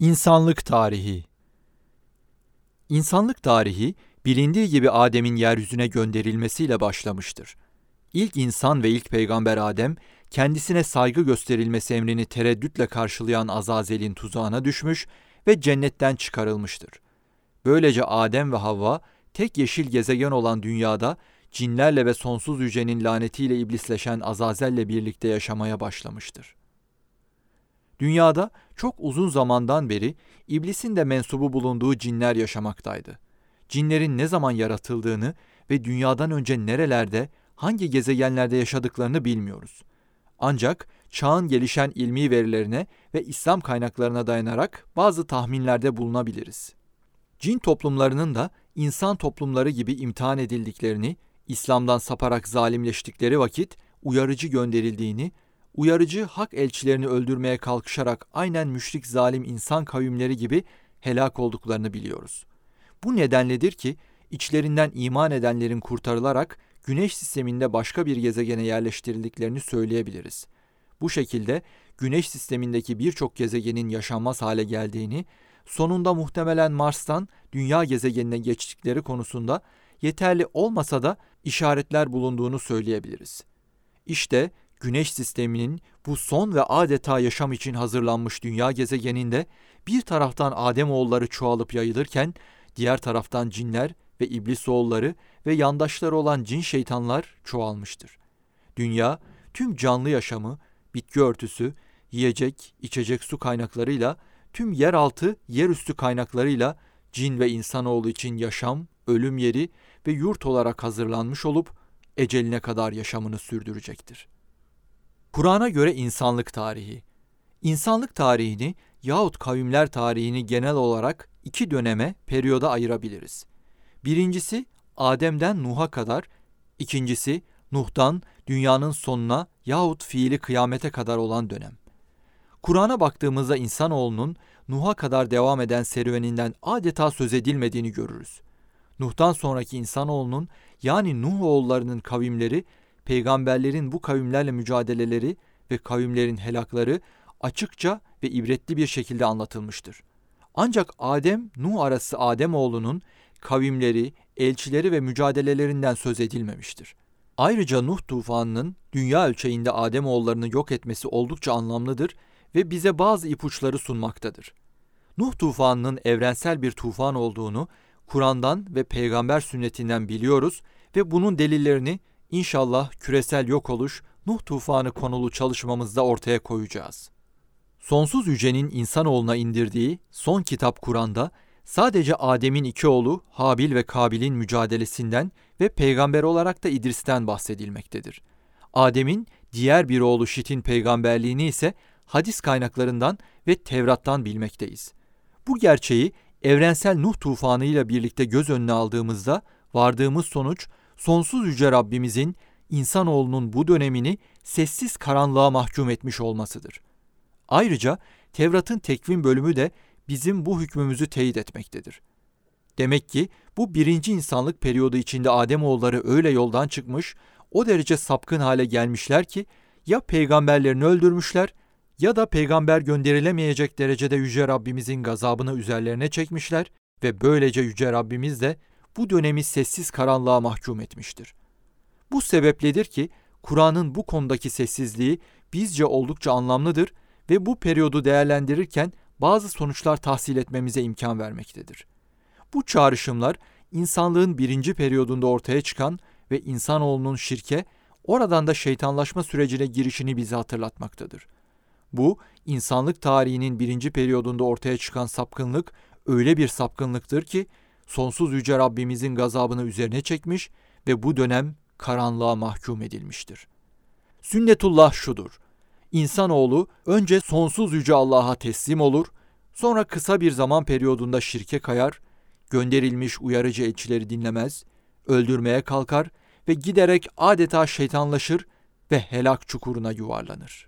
İnsanlık tarihi İnsanlık tarihi, bilindiği gibi Adem'in yeryüzüne gönderilmesiyle başlamıştır. İlk insan ve ilk peygamber Adem, kendisine saygı gösterilmesi emrini tereddütle karşılayan Azazel'in tuzağına düşmüş ve cennetten çıkarılmıştır. Böylece Adem ve Havva, tek yeşil gezegen olan dünyada, cinlerle ve sonsuz yücenin lanetiyle iblisleşen Azazel'le birlikte yaşamaya başlamıştır. Dünyada çok uzun zamandan beri iblisin de mensubu bulunduğu cinler yaşamaktaydı. Cinlerin ne zaman yaratıldığını ve dünyadan önce nerelerde, hangi gezegenlerde yaşadıklarını bilmiyoruz. Ancak çağın gelişen ilmi verilerine ve İslam kaynaklarına dayanarak bazı tahminlerde bulunabiliriz. Cin toplumlarının da insan toplumları gibi imtihan edildiklerini, İslam'dan saparak zalimleştikleri vakit uyarıcı gönderildiğini uyarıcı hak elçilerini öldürmeye kalkışarak aynen müşrik zalim insan kavimleri gibi helak olduklarını biliyoruz. Bu nedenledir ki içlerinden iman edenlerin kurtarılarak güneş sisteminde başka bir gezegene yerleştirildiklerini söyleyebiliriz. Bu şekilde güneş sistemindeki birçok gezegenin yaşanmaz hale geldiğini, sonunda muhtemelen Mars'tan dünya gezegenine geçtikleri konusunda yeterli olmasa da işaretler bulunduğunu söyleyebiliriz. İşte Güneş sisteminin bu son ve adeta yaşam için hazırlanmış dünya gezegeninde bir taraftan Adem oğulları çoğalıp yayılırken diğer taraftan cinler ve iblis oğulları ve yandaşları olan cin şeytanlar çoğalmıştır. Dünya tüm canlı yaşamı, bitki örtüsü, yiyecek, içecek su kaynaklarıyla, tüm yeraltı, yerüstü kaynaklarıyla cin ve insanoğlu için yaşam, ölüm yeri ve yurt olarak hazırlanmış olup eceline kadar yaşamını sürdürecektir.'' Kur'an'a göre insanlık tarihi. İnsanlık tarihini yahut kavimler tarihini genel olarak iki döneme, periyoda ayırabiliriz. Birincisi Adem'den Nuh'a kadar, ikincisi Nuh'tan dünyanın sonuna yahut fiili kıyamete kadar olan dönem. Kur'an'a baktığımızda insanoğlunun Nuh'a kadar devam eden serüveninden adeta söz edilmediğini görürüz. Nuh'tan sonraki insanoğlunun yani Nuh oğullarının kavimleri peygamberlerin bu kavimlerle mücadeleleri ve kavimlerin helakları açıkça ve ibretli bir şekilde anlatılmıştır. Ancak Adem Nuh arası Adem oğlunun kavimleri, elçileri ve mücadelelerinden söz edilmemiştir. Ayrıca Nuh tufanının dünya ölçeğinde Adem oğullarını yok etmesi oldukça anlamlıdır ve bize bazı ipuçları sunmaktadır. Nuh tufanının evrensel bir tufan olduğunu Kur'an'dan ve peygamber sünnetinden biliyoruz ve bunun delillerini İnşallah küresel yok oluş Nuh tufanı konulu çalışmamızda ortaya koyacağız. Sonsuz yücenin insanoğluna indirdiği son kitap Kur'an'da sadece Adem'in iki oğlu Habil ve Kabil'in mücadelesinden ve peygamber olarak da İdris'ten bahsedilmektedir. Adem'in diğer bir oğlu Şit'in peygamberliğini ise hadis kaynaklarından ve Tevrat'tan bilmekteyiz. Bu gerçeği evrensel Nuh tufanı ile birlikte göz önüne aldığımızda vardığımız sonuç sonsuz yüce Rabbimizin insanoğlunun bu dönemini sessiz karanlığa mahkum etmiş olmasıdır. Ayrıca Tevrat'ın tekvim bölümü de bizim bu hükmümüzü teyit etmektedir. Demek ki bu birinci insanlık periyodu içinde Ademoğulları öyle yoldan çıkmış, o derece sapkın hale gelmişler ki ya peygamberlerini öldürmüşler ya da peygamber gönderilemeyecek derecede Yüce Rabbimizin gazabını üzerlerine çekmişler ve böylece Yüce Rabbimiz de bu dönemi sessiz karanlığa mahkum etmiştir. Bu sebepledir ki Kur'an'ın bu konudaki sessizliği bizce oldukça anlamlıdır ve bu periyodu değerlendirirken bazı sonuçlar tahsil etmemize imkan vermektedir. Bu çağrışımlar insanlığın birinci periyodunda ortaya çıkan ve insanoğlunun şirke, oradan da şeytanlaşma sürecine girişini bize hatırlatmaktadır. Bu, insanlık tarihinin birinci periyodunda ortaya çıkan sapkınlık öyle bir sapkınlıktır ki, sonsuz yüce Rabbimizin gazabını üzerine çekmiş ve bu dönem karanlığa mahkum edilmiştir. Sünnetullah şudur. İnsanoğlu önce sonsuz yüce Allah'a teslim olur, sonra kısa bir zaman periyodunda şirke kayar, gönderilmiş uyarıcı elçileri dinlemez, öldürmeye kalkar ve giderek adeta şeytanlaşır ve helak çukuruna yuvarlanır.